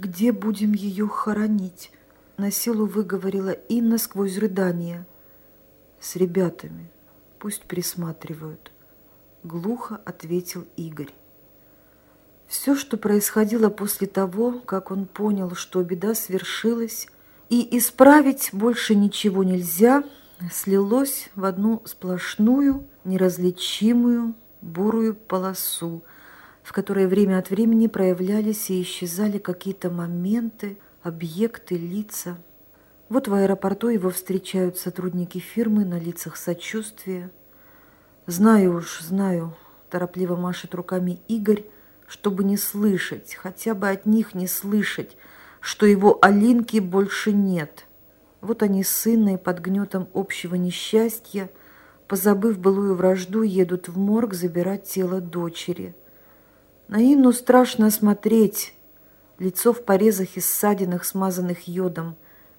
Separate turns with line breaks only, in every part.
где будем ее хоронить?» На силу выговорила Инна сквозь рыдание. «С ребятами. Пусть присматривают», — глухо ответил Игорь. Все, что происходило после того, как он понял, что беда свершилась, и исправить больше ничего нельзя, слилось в одну сплошную, неразличимую, бурую полосу, в которой время от времени проявлялись и исчезали какие-то моменты, объекты, лица. Вот в аэропорту его встречают сотрудники фирмы на лицах сочувствия. «Знаю уж, знаю», – торопливо машет руками Игорь, чтобы не слышать, хотя бы от них не слышать, что его Алинки больше нет. Вот они с Инной под гнетом общего несчастья, позабыв былую вражду, едут в морг забирать тело дочери. На Инну страшно смотреть, лицо в порезах и ссадинах, смазанных йодом,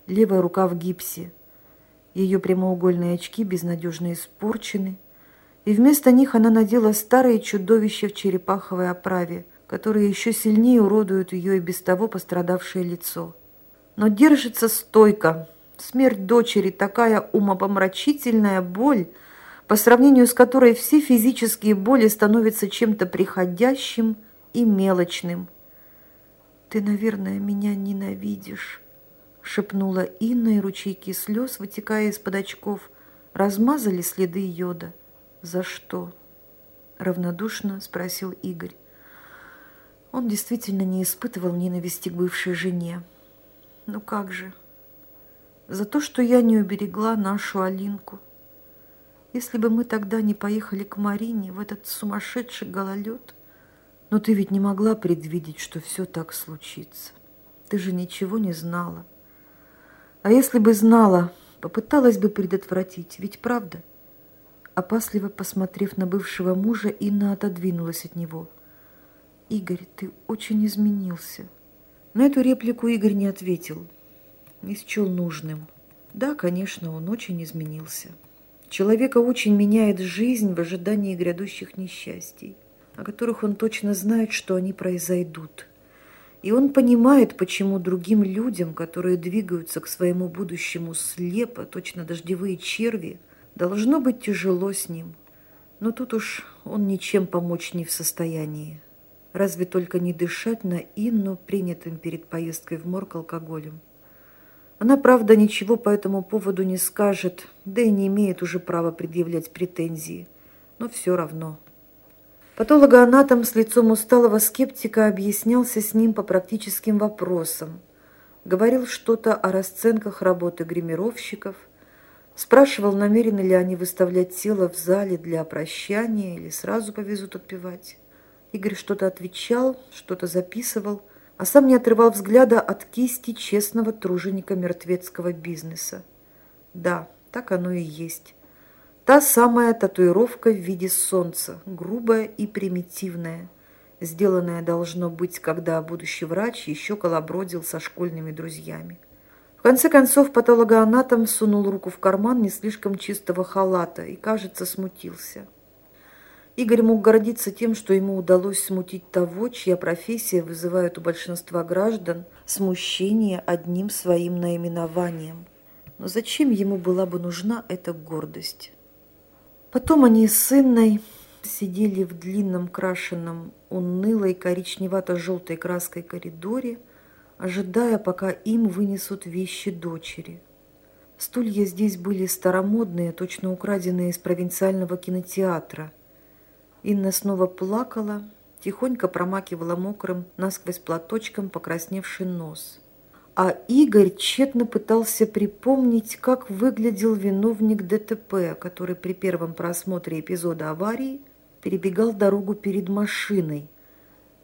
левая рука в гипсе. Ее прямоугольные очки безнадежно испорчены, и вместо них она надела старые чудовища в черепаховой оправе, которые еще сильнее уродуют ее и без того пострадавшее лицо. Но держится стойко. Смерть дочери такая умопомрачительная боль, по сравнению с которой все физические боли становятся чем-то приходящим и мелочным – «Ты, наверное, меня ненавидишь», — шепнула Инна, и ручейки слез, вытекая из-под очков, размазали следы йода. «За что?» — равнодушно спросил Игорь. Он действительно не испытывал ненависти к бывшей жене. «Ну как же?» «За то, что я не уберегла нашу Алинку. Если бы мы тогда не поехали к Марине в этот сумасшедший гололед...» Но ты ведь не могла предвидеть, что все так случится. Ты же ничего не знала. А если бы знала, попыталась бы предотвратить, ведь правда? Опасливо посмотрев на бывшего мужа, Инна отодвинулась от него. «Игорь, ты очень изменился». На эту реплику Игорь не ответил, не счел нужным. Да, конечно, он очень изменился. Человека очень меняет жизнь в ожидании грядущих несчастий о которых он точно знает, что они произойдут. И он понимает, почему другим людям, которые двигаются к своему будущему слепо, точно дождевые черви, должно быть тяжело с ним. Но тут уж он ничем помочь не в состоянии. Разве только не дышать на Инну, принятым перед поездкой в морг алкоголем. Она, правда, ничего по этому поводу не скажет, да и не имеет уже права предъявлять претензии. Но все равно – Патологоанатом с лицом усталого скептика объяснялся с ним по практическим вопросам. Говорил что-то о расценках работы гримировщиков, спрашивал, намерены ли они выставлять тело в зале для прощания или сразу повезут отпевать. Игорь что-то отвечал, что-то записывал, а сам не отрывал взгляда от кисти честного труженика мертвецкого бизнеса. Да, так оно и есть. Та самая татуировка в виде солнца, грубая и примитивная, сделанная должно быть, когда будущий врач еще колобродил со школьными друзьями. В конце концов патологоанатом сунул руку в карман не слишком чистого халата и, кажется, смутился. Игорь мог гордиться тем, что ему удалось смутить того, чья профессия вызывает у большинства граждан смущение одним своим наименованием. Но зачем ему была бы нужна эта гордость? Потом они с Инной сидели в длинном крашенном унылой коричневато-желтой краской коридоре, ожидая, пока им вынесут вещи дочери. Стулья здесь были старомодные, точно украденные из провинциального кинотеатра. Инна снова плакала, тихонько промакивала мокрым насквозь платочком покрасневший нос а Игорь тщетно пытался припомнить, как выглядел виновник ДТП, который при первом просмотре эпизода аварии перебегал дорогу перед машиной.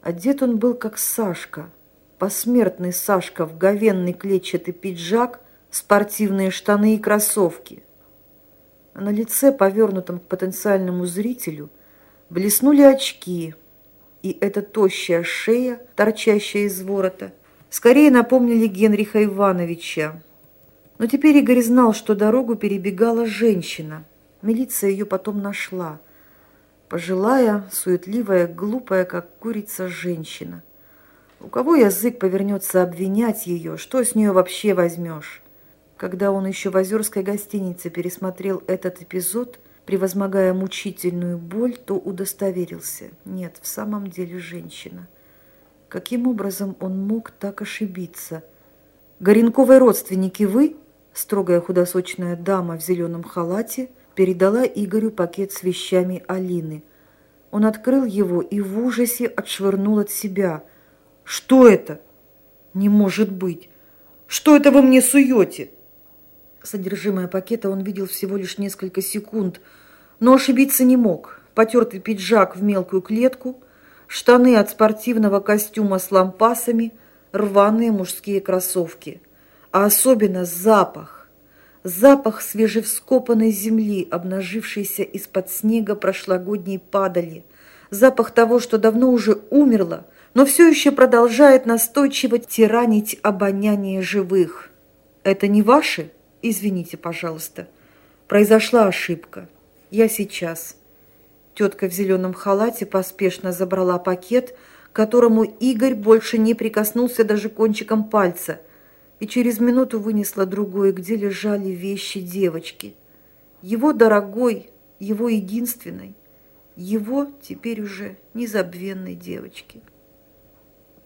Одет он был как Сашка, посмертный Сашка в говенный клетчатый пиджак, спортивные штаны и кроссовки. А на лице, повернутом к потенциальному зрителю, блеснули очки, и эта тощая шея, торчащая из ворота, скорее напомнили Генриха Ивановича. Но теперь Игорь знал, что дорогу перебегала женщина. Милиция ее потом нашла. Пожилая, суетливая, глупая, как курица, женщина. У кого язык повернется обвинять ее, что с нее вообще возьмешь? Когда он еще в Озерской гостинице пересмотрел этот эпизод, превозмогая мучительную боль, то удостоверился. Нет, в самом деле женщина. Каким образом он мог так ошибиться? «Горенковой родственники вы?» Строгая худосочная дама в зеленом халате передала Игорю пакет с вещами Алины. Он открыл его и в ужасе отшвырнул от себя – что это? Не может быть. Что это вы мне суете? Содержимое пакета он видел всего лишь несколько секунд, но ошибиться не мог. Потертый пиджак в мелкую клетку, штаны от спортивного костюма с лампасами, рваные мужские кроссовки. А особенно запах. Запах свежевскопанной земли, обнажившейся из-под снега прошлогодней падали. Запах того, что давно уже умерло, но все еще продолжает настойчиво тиранить обоняние живых. Это не ваши? Извините, пожалуйста. Произошла ошибка. Я сейчас. Тетка в зеленом халате поспешно забрала пакет, которому Игорь больше не прикоснулся даже кончиком пальца, и через минуту вынесла другое, где лежали вещи девочки. Его дорогой, его единственной, его теперь уже незабвенной девочки.